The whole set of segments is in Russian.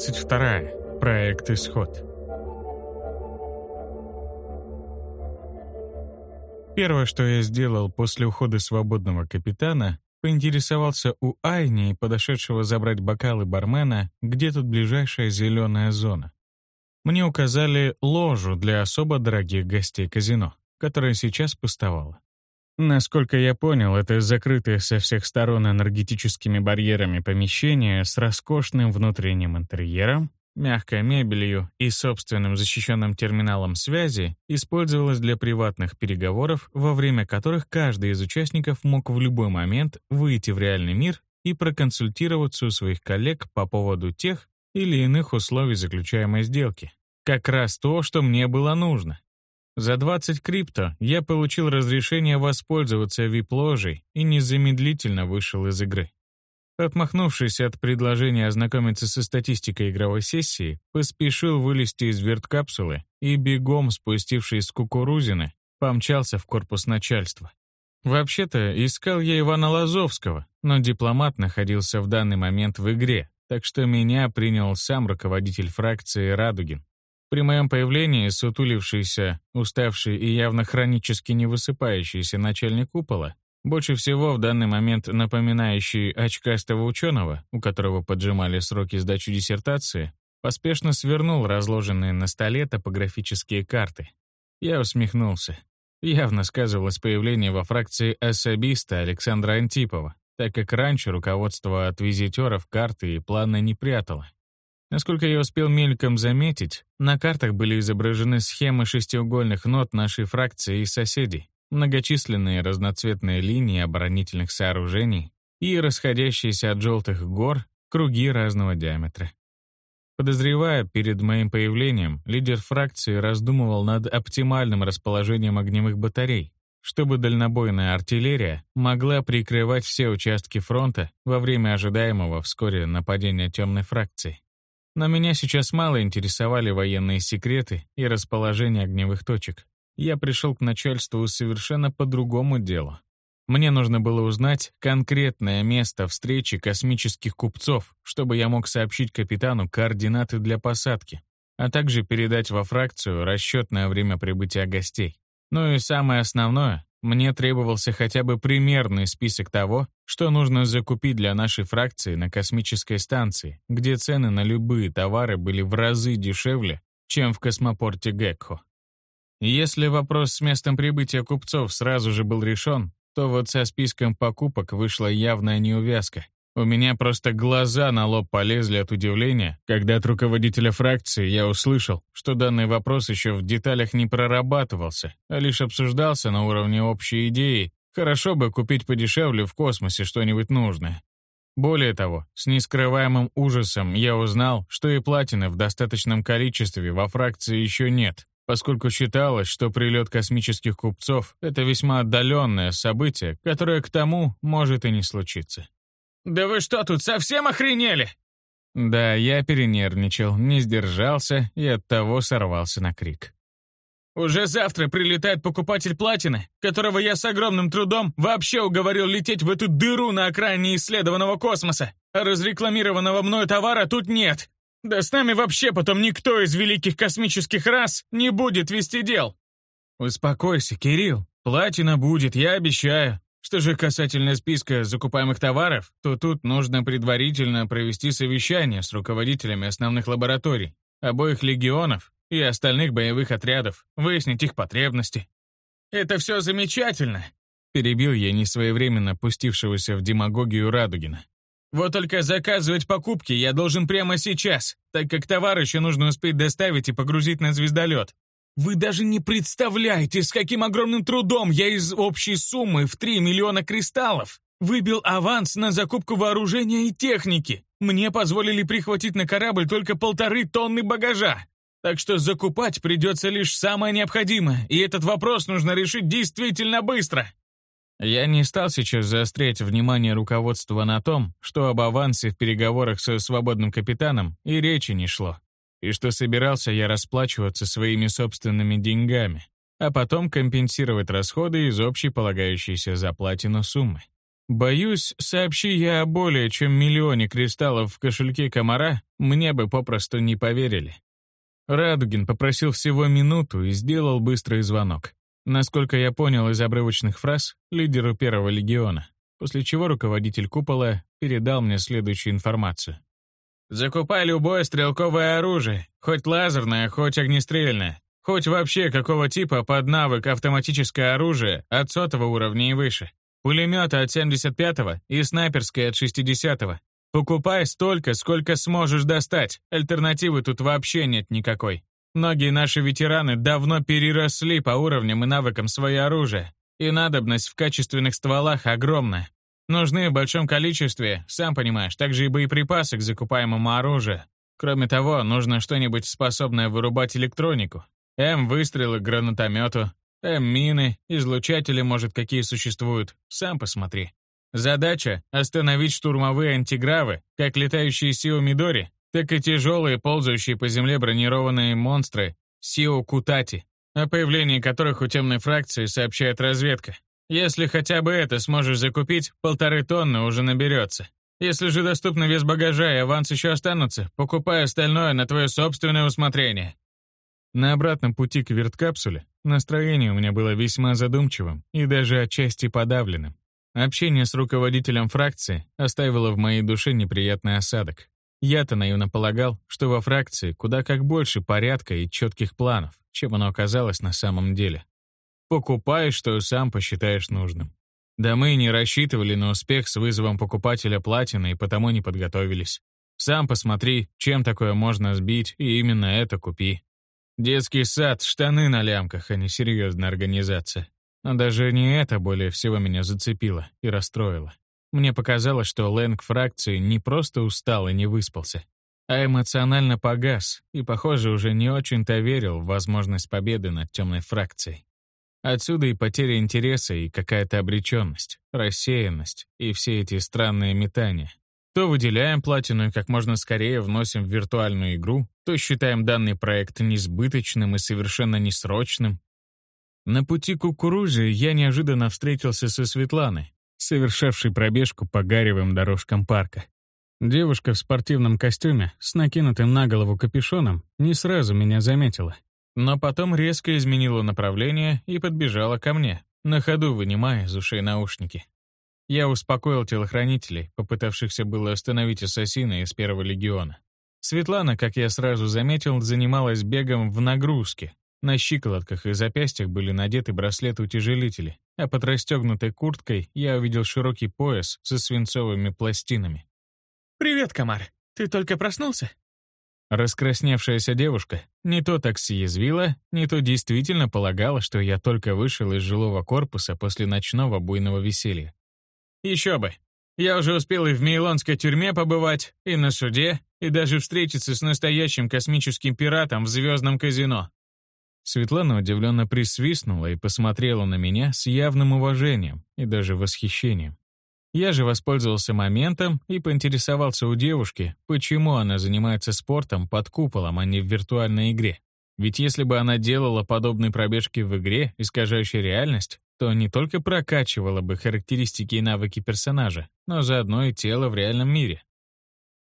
Глава 22. Проект «Исход». Первое, что я сделал после ухода свободного капитана, поинтересовался у Айни, подошедшего забрать бокалы бармена, где тут ближайшая зеленая зона. Мне указали ложу для особо дорогих гостей казино, которая сейчас пустовала. Насколько я понял, это закрытое со всех сторон энергетическими барьерами помещение с роскошным внутренним интерьером, мягкой мебелью и собственным защищенным терминалом связи использовалось для приватных переговоров, во время которых каждый из участников мог в любой момент выйти в реальный мир и проконсультироваться у своих коллег по поводу тех или иных условий заключаемой сделки. Как раз то, что мне было нужно. За 20 крипто я получил разрешение воспользоваться вип-ложей и незамедлительно вышел из игры. Отмахнувшись от предложения ознакомиться со статистикой игровой сессии, поспешил вылезти из верткапсулы и, бегом спустившись с кукурузины, помчался в корпус начальства. Вообще-то, искал я Ивана Лазовского, но дипломат находился в данный момент в игре, так что меня принял сам руководитель фракции Радугин. При моем появлении сутулившийся, уставший и явно хронически не высыпающийся начальник купола, больше всего в данный момент напоминающий очкастого ученого, у которого поджимали сроки сдачи диссертации, поспешно свернул разложенные на столе топографические карты. Я усмехнулся. Явно сказывалось появление во фракции особиста Александра Антипова, так как раньше руководство от визитеров карты и планы не прятало. Насколько я успел мельком заметить, на картах были изображены схемы шестиугольных нот нашей фракции и соседей, многочисленные разноцветные линии оборонительных сооружений и расходящиеся от желтых гор круги разного диаметра. Подозревая, перед моим появлением лидер фракции раздумывал над оптимальным расположением огневых батарей, чтобы дальнобойная артиллерия могла прикрывать все участки фронта во время ожидаемого вскоре нападения темной фракции. Но меня сейчас мало интересовали военные секреты и расположение огневых точек. Я пришел к начальству совершенно по другому делу. Мне нужно было узнать конкретное место встречи космических купцов, чтобы я мог сообщить капитану координаты для посадки, а также передать во фракцию расчетное время прибытия гостей. Ну и самое основное, мне требовался хотя бы примерный список того, что нужно закупить для нашей фракции на космической станции, где цены на любые товары были в разы дешевле, чем в космопорте Гекхо. Если вопрос с местом прибытия купцов сразу же был решен, то вот со списком покупок вышла явная неувязка. У меня просто глаза на лоб полезли от удивления, когда от руководителя фракции я услышал, что данный вопрос еще в деталях не прорабатывался, а лишь обсуждался на уровне общей идеи. Хорошо бы купить подешевле в космосе что-нибудь нужное. Более того, с нескрываемым ужасом я узнал, что и платины в достаточном количестве во фракции еще нет, поскольку считалось, что прилет космических купцов — это весьма отдаленное событие, которое к тому может и не случиться. «Да вы что тут, совсем охренели?» Да, я перенервничал, не сдержался и оттого сорвался на крик. «Уже завтра прилетает покупатель платины, которого я с огромным трудом вообще уговорил лететь в эту дыру на окраине исследованного космоса, а разрекламированного мною товара тут нет. Да с нами вообще потом никто из великих космических рас не будет вести дел». «Успокойся, Кирилл, платина будет, я обещаю. Что же касательно списка закупаемых товаров, то тут нужно предварительно провести совещание с руководителями основных лабораторий, обоих легионов и остальных боевых отрядов, выяснить их потребности. «Это все замечательно», — перебил я несвоевременно пустившегося в демагогию Радугина. «Вот только заказывать покупки я должен прямо сейчас, так как товар еще нужно успеть доставить и погрузить на звездолет. Вы даже не представляете, с каким огромным трудом я из общей суммы в 3 миллиона кристаллов выбил аванс на закупку вооружения и техники. Мне позволили прихватить на корабль только полторы тонны багажа. Так что закупать придется лишь самое необходимое, и этот вопрос нужно решить действительно быстро. Я не стал сейчас заострять внимание руководства на том, что об авансе в переговорах со свободным капитаном и речи не шло и что собирался я расплачиваться своими собственными деньгами, а потом компенсировать расходы из общей полагающейся за платину суммы. Боюсь, сообщи я о более чем миллионе кристаллов в кошельке комара, мне бы попросту не поверили. Радугин попросил всего минуту и сделал быстрый звонок. Насколько я понял из обрывочных фраз, лидеру первого легиона, после чего руководитель купола передал мне следующую информацию. «Закупай любое стрелковое оружие, хоть лазерное, хоть огнестрельное, хоть вообще какого типа под навык автоматическое оружие от сотого уровня и выше. Пулеметы от 75-го и снайперское от 60-го. Покупай столько, сколько сможешь достать. Альтернативы тут вообще нет никакой. Многие наши ветераны давно переросли по уровням и навыкам свое оружие. И надобность в качественных стволах огромная. Нужны в большом количестве, сам понимаешь, также и боеприпасы к закупаемому оружию. Кроме того, нужно что-нибудь способное вырубать электронику. М-выстрелы к гранатомету, М-мины, излучатели, может, какие существуют. Сам посмотри. Задача — остановить штурмовые антигравы, как летающие Сио Мидори, так и тяжелые, ползающие по земле бронированные монстры Сио Кутати, о появлении которых у темной фракции сообщает разведка. Если хотя бы это сможешь закупить, полторы тонны уже наберется. Если же доступно вес багажа и аванс еще останутся, покупай остальное на твое собственное усмотрение. На обратном пути к верткапсуле настроение у меня было весьма задумчивым и даже отчасти подавленным. Общение с руководителем фракции оставило в моей душе неприятный осадок. Я-то наивно полагал, что во фракции куда как больше порядка и четких планов, чем оно оказалось на самом деле. Покупай, что сам посчитаешь нужным. Да мы не рассчитывали на успех с вызовом покупателя платины и потому не подготовились. Сам посмотри, чем такое можно сбить, и именно это купи. Детский сад, штаны на лямках, а не серьезная организация. Но даже не это более всего меня зацепило и расстроило. Мне показалось, что Лэнг фракции не просто устал и не выспался, а эмоционально погас и, похоже, уже не очень-то верил в возможность победы над темной фракцией. Отсюда и потеря интереса, и какая-то обреченность, рассеянность, и все эти странные метания. То выделяем платину и как можно скорее вносим в виртуальную игру, то считаем данный проект несбыточным и совершенно несрочным. На пути к кукурузе я неожиданно встретился со Светланой, совершавшей пробежку по гаревым дорожкам парка. Девушка в спортивном костюме с накинутым на голову капюшоном не сразу меня заметила, но потом резко изменила направление и подбежала ко мне, на ходу вынимая из ушей наушники. Я успокоил телохранителей, попытавшихся было остановить ассасина из Первого легиона. Светлана, как я сразу заметил, занималась бегом в нагрузке. На щиколотках и запястьях были надеты браслеты-утяжелители, а под расстегнутой курткой я увидел широкий пояс со свинцовыми пластинами. «Привет, комар. Ты только проснулся?» Раскрасневшаяся девушка не то так съязвила, не то действительно полагала, что я только вышел из жилого корпуса после ночного буйного веселья. Еще бы. Я уже успел и в Мейлонской тюрьме побывать, и на суде, и даже встретиться с настоящим космическим пиратом в звездном казино. Светлана удивленно присвистнула и посмотрела на меня с явным уважением и даже восхищением. Я же воспользовался моментом и поинтересовался у девушки, почему она занимается спортом под куполом, а не в виртуальной игре. Ведь если бы она делала подобные пробежки в игре, искажающей реальность, то не только прокачивала бы характеристики и навыки персонажа, но заодно и тело в реальном мире.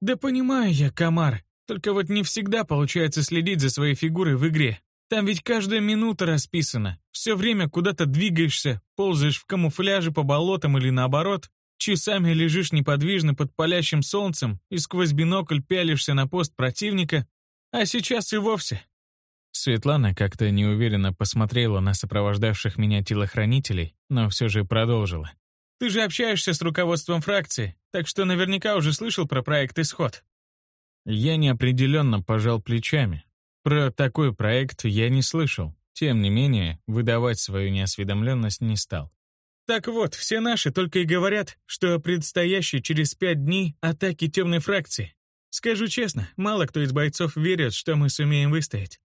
«Да понимаю я, Комар, только вот не всегда получается следить за своей фигурой в игре. Там ведь каждая минута расписана. Все время куда-то двигаешься, ползаешь в камуфляже по болотам или наоборот, часами лежишь неподвижно под палящим солнцем и сквозь бинокль пялишься на пост противника, а сейчас и вовсе Светлана как-то неуверенно посмотрела на сопровождавших меня телохранителей, но все же продолжила. «Ты же общаешься с руководством фракции, так что наверняка уже слышал про проект «Исход». Я неопределенно пожал плечами. Про такой проект я не слышал. Тем не менее, выдавать свою неосведомленность не стал. Так вот, все наши только и говорят, что о предстоящей через пять дней атаке темной фракции. Скажу честно, мало кто из бойцов верит, что мы сумеем выстоять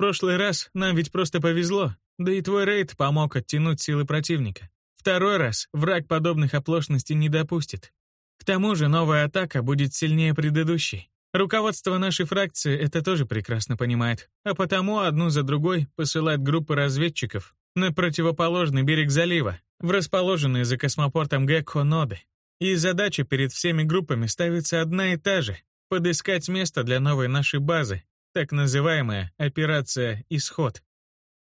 прошлый раз нам ведь просто повезло, да и твой рейд помог оттянуть силы противника. Второй раз враг подобных оплошностей не допустит. К тому же новая атака будет сильнее предыдущей. Руководство нашей фракции это тоже прекрасно понимает, а потому одну за другой посылает группы разведчиков на противоположный берег залива, в расположенные за космопортом Гекко ноды. И задача перед всеми группами ставится одна и та же — подыскать место для новой нашей базы, так называемая «Операция Исход».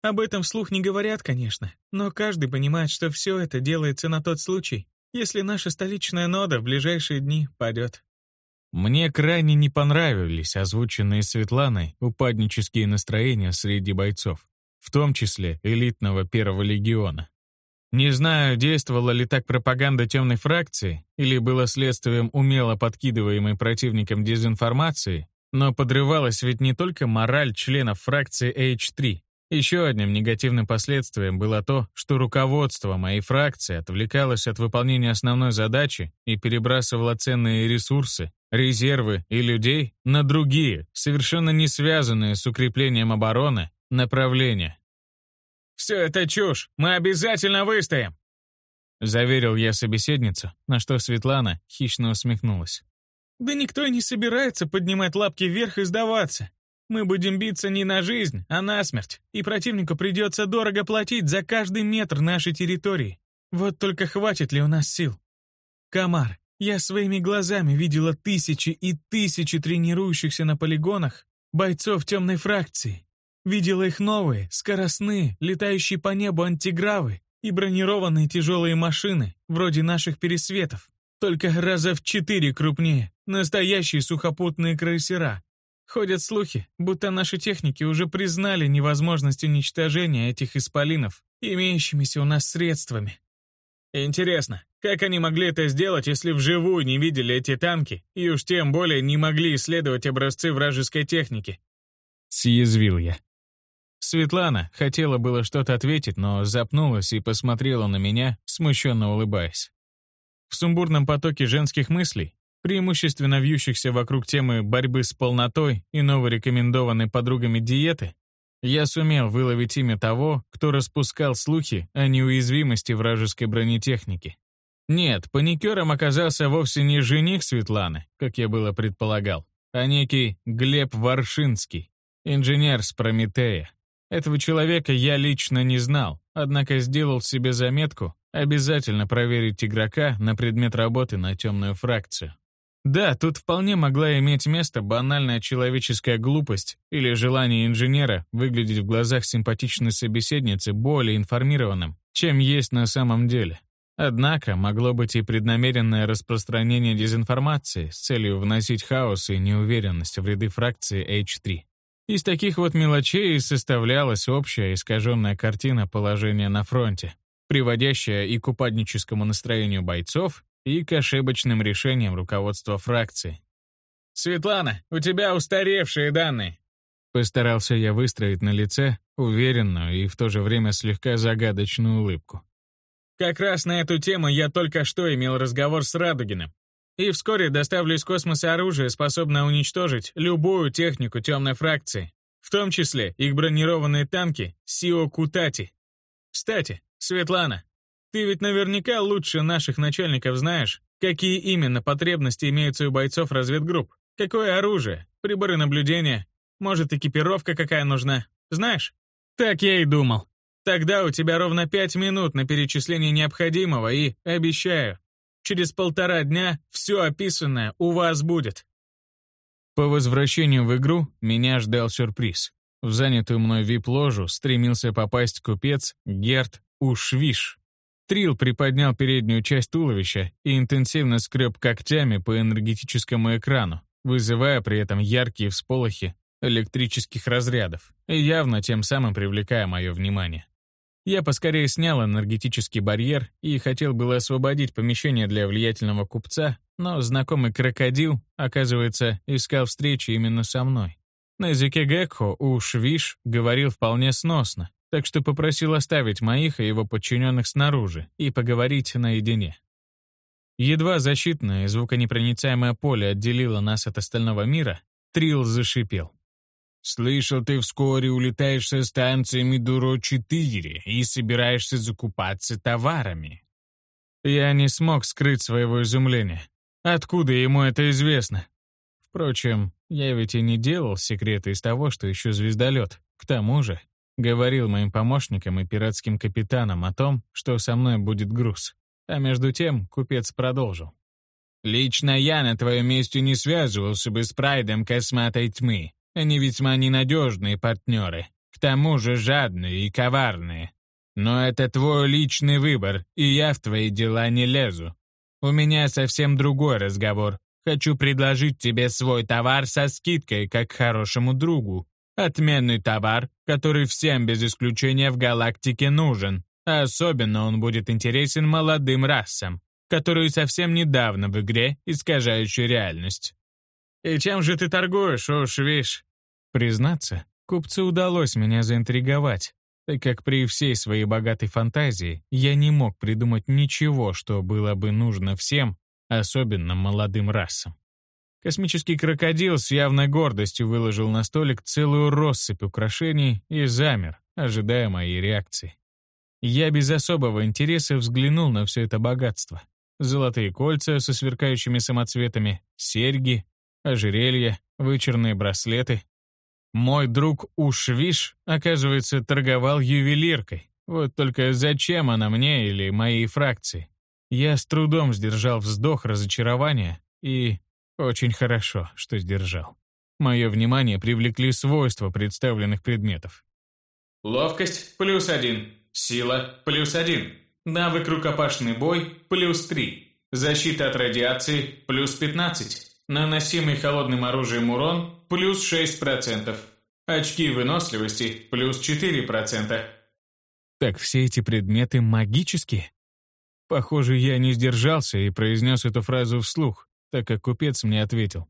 Об этом вслух не говорят, конечно, но каждый понимает, что все это делается на тот случай, если наша столичная нода в ближайшие дни падет. Мне крайне не понравились озвученные Светланой упаднические настроения среди бойцов, в том числе элитного первого легиона. Не знаю, действовала ли так пропаганда темной фракции или было следствием умело подкидываемой противником дезинформации, но подрывалась ведь не только мораль членов фракции H3. Еще одним негативным последствием было то, что руководство моей фракции отвлекалось от выполнения основной задачи и перебрасывало ценные ресурсы, резервы и людей на другие, совершенно не связанные с укреплением обороны, направления. «Все это чушь! Мы обязательно выстоим!» Заверил я собеседницу, на что Светлана хищно усмехнулась. «Да никто и не собирается поднимать лапки вверх и сдаваться. Мы будем биться не на жизнь, а на смерть, и противнику придется дорого платить за каждый метр нашей территории. Вот только хватит ли у нас сил? Камар, я своими глазами видела тысячи и тысячи тренирующихся на полигонах бойцов темной фракции. Видела их новые, скоростные, летающие по небу антигравы и бронированные тяжелые машины, вроде наших пересветов, только раза в четыре крупнее, настоящие сухопутные крейсера. Ходят слухи, будто наши техники уже признали невозможность уничтожения этих исполинов имеющимися у нас средствами. Интересно, как они могли это сделать, если вживую не видели эти танки и уж тем более не могли исследовать образцы вражеской техники? Съязвил я. Светлана хотела было что-то ответить, но запнулась и посмотрела на меня, смущенно улыбаясь. В сумбурном потоке женских мыслей, преимущественно вьющихся вокруг темы борьбы с полнотой и новорекомендованной подругами диеты, я сумел выловить имя того, кто распускал слухи о неуязвимости вражеской бронетехники. Нет, паникером оказался вовсе не жених Светланы, как я было предполагал, а некий Глеб Варшинский, инженер с Прометея. Этого человека я лично не знал, однако сделал себе заметку обязательно проверить игрока на предмет работы на темную фракцию. Да, тут вполне могла иметь место банальная человеческая глупость или желание инженера выглядеть в глазах симпатичной собеседницы более информированным, чем есть на самом деле. Однако могло быть и преднамеренное распространение дезинформации с целью вносить хаос и неуверенность в ряды фракции H3. Из таких вот мелочей составлялась общая искаженная картина положения на фронте, приводящая и к упадническому настроению бойцов, и к ошибочным решениям руководства фракции. «Светлана, у тебя устаревшие данные!» Постарался я выстроить на лице уверенную и в то же время слегка загадочную улыбку. «Как раз на эту тему я только что имел разговор с Радугиным. И вскоре доставлю из космоса оружие, способное уничтожить любую технику темной фракции, в том числе их бронированные танки Сио Кутати. Кстати, Светлана, ты ведь наверняка лучше наших начальников знаешь, какие именно потребности имеются у бойцов разведгрупп, какое оружие, приборы наблюдения, может, экипировка какая нужна, знаешь? Так я и думал. Тогда у тебя ровно пять минут на перечисление необходимого и, обещаю, Через полтора дня все описанное у вас будет. По возвращению в игру меня ждал сюрприз. В занятую мной вип-ложу стремился попасть купец Герт Ушвиш. Трил приподнял переднюю часть туловища и интенсивно скреб когтями по энергетическому экрану, вызывая при этом яркие всполохи электрических разрядов явно тем самым привлекая мое внимание. Я поскорее снял энергетический барьер и хотел было освободить помещение для влиятельного купца, но знакомый крокодил, оказывается, искал встречи именно со мной. На языке Гекхо уж Виш говорил вполне сносно, так что попросил оставить моих и его подчиненных снаружи и поговорить наедине. Едва защитное звуконепроницаемое поле отделило нас от остального мира, Трил зашипел. Слышал, ты вскоре улетаешь со станции Мидуро-4 и собираешься закупаться товарами. Я не смог скрыть своего изумления. Откуда ему это известно? Впрочем, я ведь и не делал секрета из того, что ищу звездолет. К тому же, Говорил моим помощникам и пиратским капитанам о том, что со мной будет груз. А между тем купец продолжил. «Лично я на твоем месте не связывался бы с прайдом косматой тьмы. Они весьма ненадежные партнеры, к тому же жадные и коварные. Но это твой личный выбор, и я в твои дела не лезу. У меня совсем другой разговор. Хочу предложить тебе свой товар со скидкой, как хорошему другу. Отменный товар, который всем без исключения в галактике нужен. А особенно он будет интересен молодым расам, которые совсем недавно в игре, искажающей реальность. «И чем же ты торгуешь, уж вишь?» Признаться, купцу удалось меня заинтриговать, так как при всей своей богатой фантазии я не мог придумать ничего, что было бы нужно всем, особенно молодым расам. Космический крокодил с явной гордостью выложил на столик целую россыпь украшений и замер, ожидая моей реакции. Я без особого интереса взглянул на все это богатство. Золотые кольца со сверкающими самоцветами, серьги, ожерелья, вычурные браслеты. Мой друг Ушвиш, оказывается, торговал ювелиркой. Вот только зачем она мне или моей фракции? Я с трудом сдержал вздох разочарования и... Очень хорошо, что сдержал. Мое внимание привлекли свойства представленных предметов. Ловкость — плюс один. Сила – плюс 1. Навык рукопашный бой – плюс 3. Защита от радиации – плюс 15. Наносимый холодным оружием урон – плюс 6%. Очки выносливости – плюс 4%. Так все эти предметы магические? Похоже, я не сдержался и произнес эту фразу вслух, так как купец мне ответил.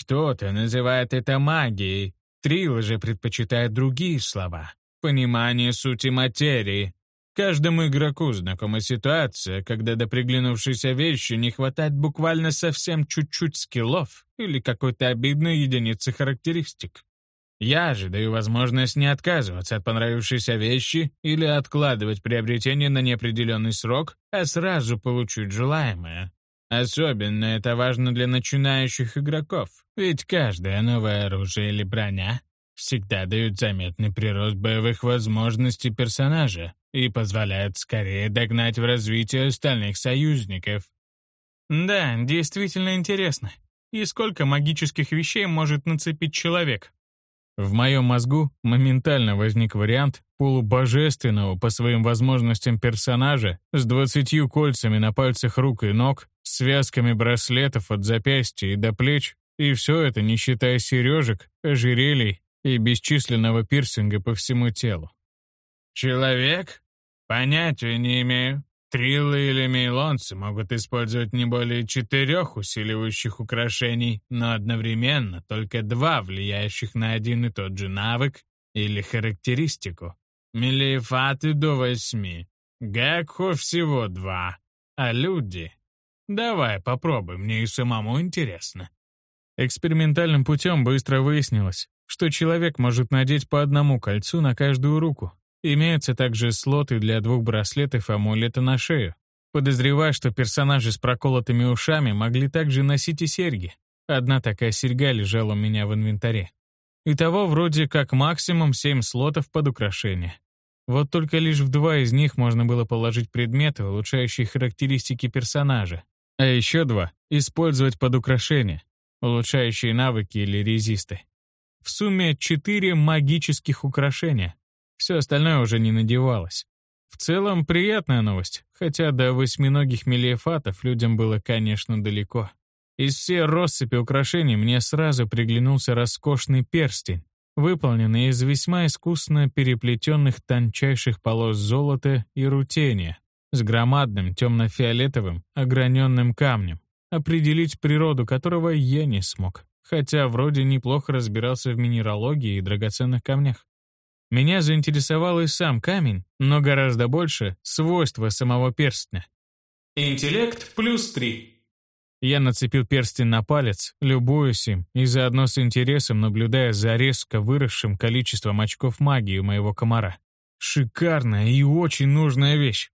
Кто-то называет это магией, Трил же предпочитает другие слова. Понимание сути материи. Каждому игроку знакома ситуация, когда до приглянувшейся вещи не хватает буквально совсем чуть-чуть скиллов или какой-то обидной единицы характеристик. Я же даю возможность не отказываться от понравившейся вещи или откладывать приобретение на неопределенный срок, а сразу получить желаемое. Особенно это важно для начинающих игроков, ведь каждое новое оружие или броня всегда дают заметный прирост боевых возможностей персонажа и позволяют скорее догнать в развитии остальных союзников. Да, действительно интересно. И сколько магических вещей может нацепить человек? В моем мозгу моментально возник вариант полубожественного по своим возможностям персонажа с двадцатью кольцами на пальцах рук и ног, связками браслетов от запястья и до плеч, и все это не считая сережек, ожерелий и бесчисленного пирсинга по всему телу. Человек? Понятия не имею. Триллы или мейлонцы могут использовать не более четырех усиливающих украшений, но одновременно только два влияющих на один и тот же навык или характеристику. Мелиефаты до восьми. Гекхо всего два. А люди? Давай попробуй, мне и самому интересно. Экспериментальным путем быстро выяснилось, что человек может надеть по одному кольцу на каждую руку. Имеются также слоты для двух браслетов и амулета на шею. Подозреваю, что персонажи с проколотыми ушами могли также носить и серьги. Одна такая серьга лежала у меня в инвентаре. Итого вроде как максимум семь слотов под украшение. Вот только лишь в два из них можно было положить предметы, улучшающие характеристики персонажа. А еще два — использовать под украшение, улучшающие навыки или резисты. В сумме четыре магических украшения. Все остальное уже не надевалось. В целом, приятная новость, хотя до восьминогих мелиефатов людям было, конечно, далеко. Из всей россыпи украшений мне сразу приглянулся роскошный перстень, выполненный из весьма искусно переплетенных тончайших полос золота и рутения, с громадным темно-фиолетовым ограненным камнем, определить природу которого я не смог хотя вроде неплохо разбирался в минералогии и драгоценных камнях. Меня заинтересовал и сам камень, но гораздо больше свойства самого перстня. Интеллект плюс три. Я нацепил перстень на палец, любуясь им и заодно с интересом наблюдая за резко выросшим количеством очков магии у моего комара. Шикарная и очень нужная вещь.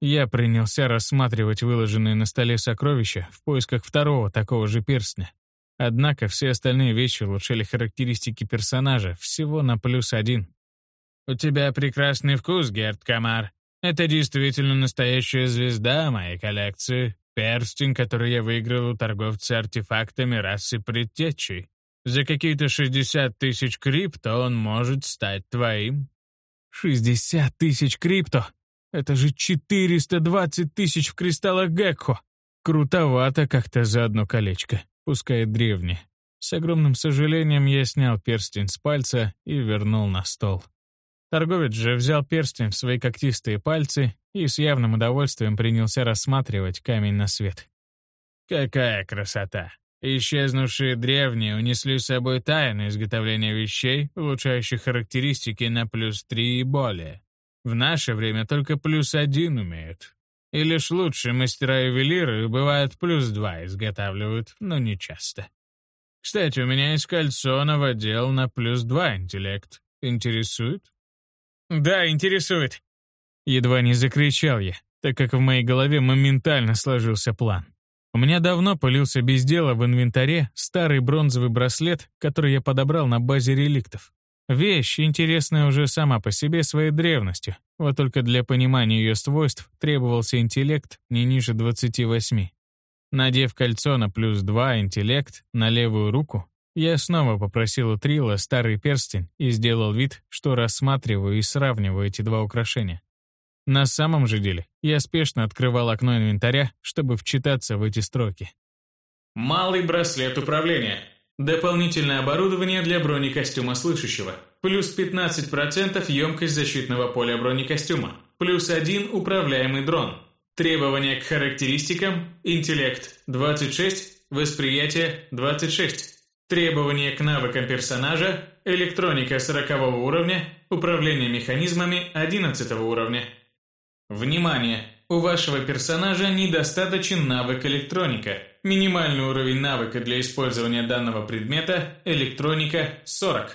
Я принялся рассматривать выложенные на столе сокровища в поисках второго такого же перстня. Однако все остальные вещи улучшали характеристики персонажа всего на плюс один. У тебя прекрасный вкус, Герд Камар. Это действительно настоящая звезда моей коллекции. Перстень, который я выиграл у торговца артефактами расы предтечей. За какие-то 60 тысяч крипто он может стать твоим. 60 тысяч крипто? Это же 420 тысяч в кристаллах Гекко. Крутовато как-то за одно колечко, пускай древнее. С огромным сожалением я снял перстень с пальца и вернул на стол. Торговец же взял перстень в свои когтистые пальцы и с явным удовольствием принялся рассматривать камень на свет. «Какая красота! Исчезнувшие древние унесли с собой тайну изготовления вещей, улучшающих характеристики на плюс три и более. В наше время только плюс один умеют. И лишь лучшие мастера-ювелиры, бывает, плюс два изготавливают, но не часто. Кстати, у меня есть кольцо новодел на плюс два интеллект. Интересует? «Да, интересует!» Едва не закричал я, так как в моей голове моментально сложился план. У меня давно пылился без дела в инвентаре старый бронзовый браслет, который я подобрал на базе реликтов. Вещь, интересная уже сама по себе своей древностью, вот только для понимания ее свойств требовался интеллект не ниже 28. Надев кольцо на плюс 2 интеллект на левую руку, я снова попросил у Трила старый перстень и сделал вид, что рассматриваю и сравниваю эти два украшения. На самом же деле, я спешно открывал окно инвентаря, чтобы вчитаться в эти строки. Малый браслет управления. Дополнительное оборудование для бронекостюма слышащего. Плюс 15% емкость защитного поля бронекостюма. Плюс 1 управляемый дрон. Требования к характеристикам. Интеллект 26, восприятие 26. Требования к навыкам персонажа, электроника 40 уровня, управление механизмами 11 уровня. Внимание! У вашего персонажа недостаточен навык электроника. Минимальный уровень навыка для использования данного предмета – электроника 40.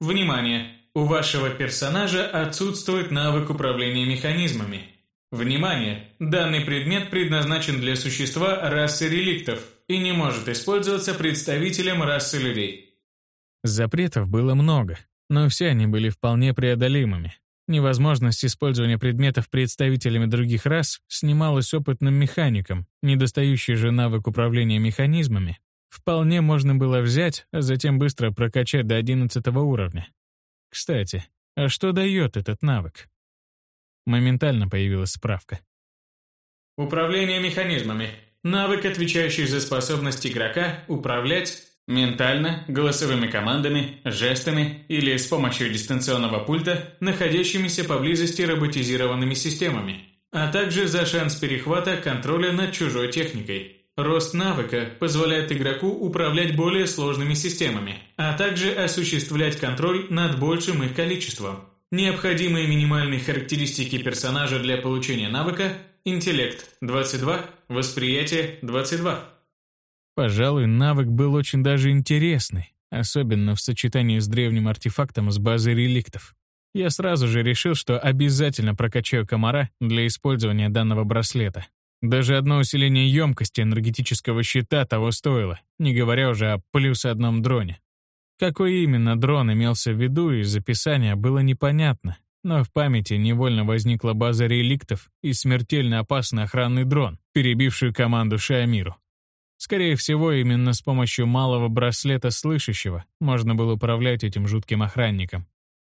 Внимание! У вашего персонажа отсутствует навык управления механизмами. Внимание! Данный предмет предназначен для существа расы реликтов – и не может использоваться представителем расы людей. Запретов было много, но все они были вполне преодолимыми. Невозможность использования предметов представителями других рас снималась опытным механиком, недостающий же навык управления механизмами. Вполне можно было взять, а затем быстро прокачать до 11 уровня. Кстати, а что дает этот навык? Моментально появилась справка. Управление механизмами. Навык, отвечающий за способность игрока управлять ментально, голосовыми командами, жестами или с помощью дистанционного пульта, находящимися поблизости роботизированными системами, а также за шанс перехвата контроля над чужой техникой. Рост навыка позволяет игроку управлять более сложными системами, а также осуществлять контроль над большим их количеством. Необходимые минимальные характеристики персонажа для получения навыка – интеллект – 22, Восприятие 22. Пожалуй, навык был очень даже интересный, особенно в сочетании с древним артефактом с базы реликтов. Я сразу же решил, что обязательно прокачаю комара для использования данного браслета. Даже одно усиление емкости энергетического щита того стоило, не говоря уже о плюс одном дроне. Какой именно дрон имелся в виду из описания было непонятно, но в памяти невольно возникла база реликтов и смертельно опасный охранный дрон, перебивший команду Шиамиру. Скорее всего, именно с помощью малого браслета слышащего можно было управлять этим жутким охранником.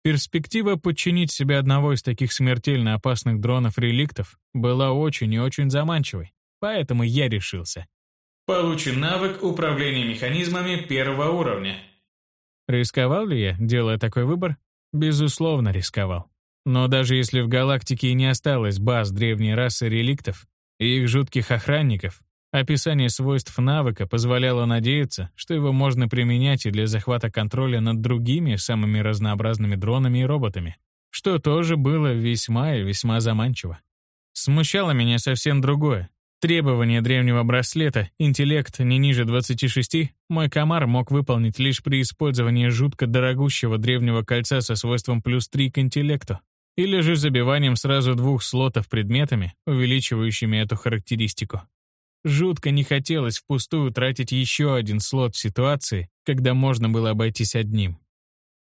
Перспектива подчинить себе одного из таких смертельно опасных дронов-реликтов была очень и очень заманчивой, поэтому я решился. Получен навык управления механизмами первого уровня. Рисковал ли я, делая такой выбор? Безусловно, рисковал. Но даже если в галактике и не осталось баз древней расы реликтов и их жутких охранников, описание свойств навыка позволяло надеяться, что его можно применять и для захвата контроля над другими самыми разнообразными дронами и роботами, что тоже было весьма и весьма заманчиво. Смущало меня совсем другое. Требование древнего браслета, интеллект не ниже 26, мой комар мог выполнить лишь при использовании жутко дорогущего древнего кольца со свойством плюс 3 к интеллекту, или же забиванием сразу двух слотов предметами, увеличивающими эту характеристику. Жутко не хотелось впустую тратить еще один слот в ситуации, когда можно было обойтись одним.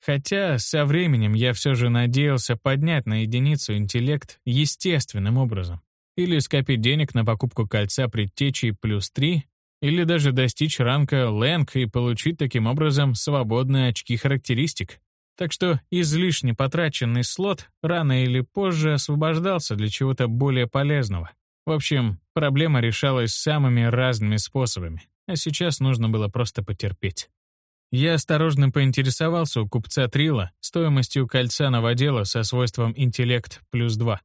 Хотя со временем я все же надеялся поднять на единицу интеллект естественным образом. Или скопить денег на покупку кольца предтечи плюс 3, или даже достичь ранга Лэнг и получить таким образом свободные очки характеристик. Так что излишне потраченный слот рано или позже освобождался для чего-то более полезного. В общем, проблема решалась самыми разными способами, а сейчас нужно было просто потерпеть. Я осторожно поинтересовался у купца Трила стоимостью кольца новодела со свойством интеллект плюс 2.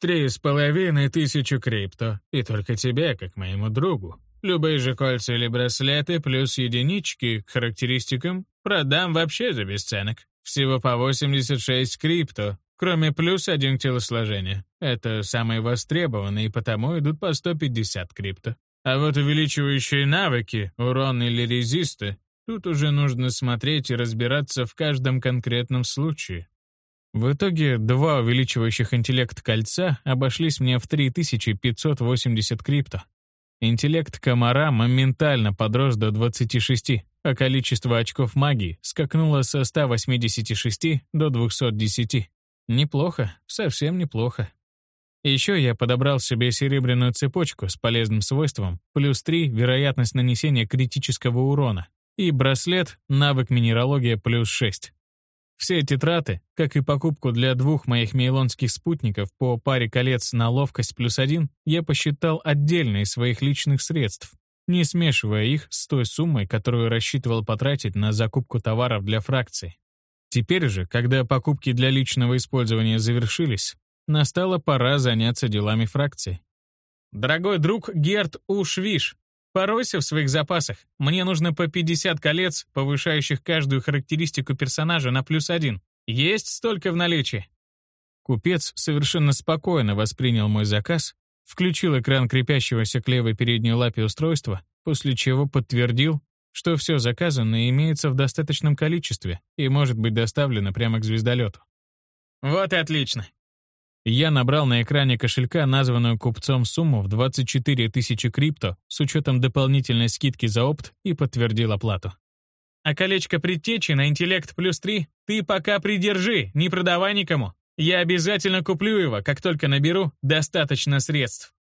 «Три с половиной тысячи крипто, и только тебе, как моему другу. Любые же кольца или браслеты плюс единички к характеристикам продам вообще за бесценок. Всего по 86 крипто, кроме плюс один телосложения. Это самые востребованные, и потому идут по 150 крипто. А вот увеличивающие навыки, урон или резисты, тут уже нужно смотреть и разбираться в каждом конкретном случае. В итоге два увеличивающих интеллект кольца обошлись мне в 3580 крипто. Интеллект комара моментально подрос до 26, а количество очков магии скакнуло со 186 до 210. Неплохо, совсем неплохо. Еще я подобрал себе серебряную цепочку с полезным свойством, плюс 3 вероятность нанесения критического урона, и браслет навык минералогия плюс 6. Все эти траты, как и покупку для двух моих мейлонских спутников по паре колец на ловкость плюс один, я посчитал отдельно из своих личных средств, не смешивая их с той суммой, которую рассчитывал потратить на закупку товаров для фракции. Теперь же, когда покупки для личного использования завершились, настала пора заняться делами фракции. Дорогой друг Герт Ушвиш, Поройся в своих запасах. Мне нужно по 50 колец, повышающих каждую характеристику персонажа на плюс один. Есть столько в наличии?» Купец совершенно спокойно воспринял мой заказ, включил экран крепящегося к левой передней лапе устройства, после чего подтвердил, что все заказанное имеется в достаточном количестве и может быть доставлено прямо к звездолету. «Вот и отлично. Я набрал на экране кошелька названную купцом сумму в 24 тысячи крипто с учетом дополнительной скидки за опт и подтвердил оплату. «А колечко предтечи на интеллект плюс 3 ты пока придержи, не продавай никому. Я обязательно куплю его, как только наберу достаточно средств».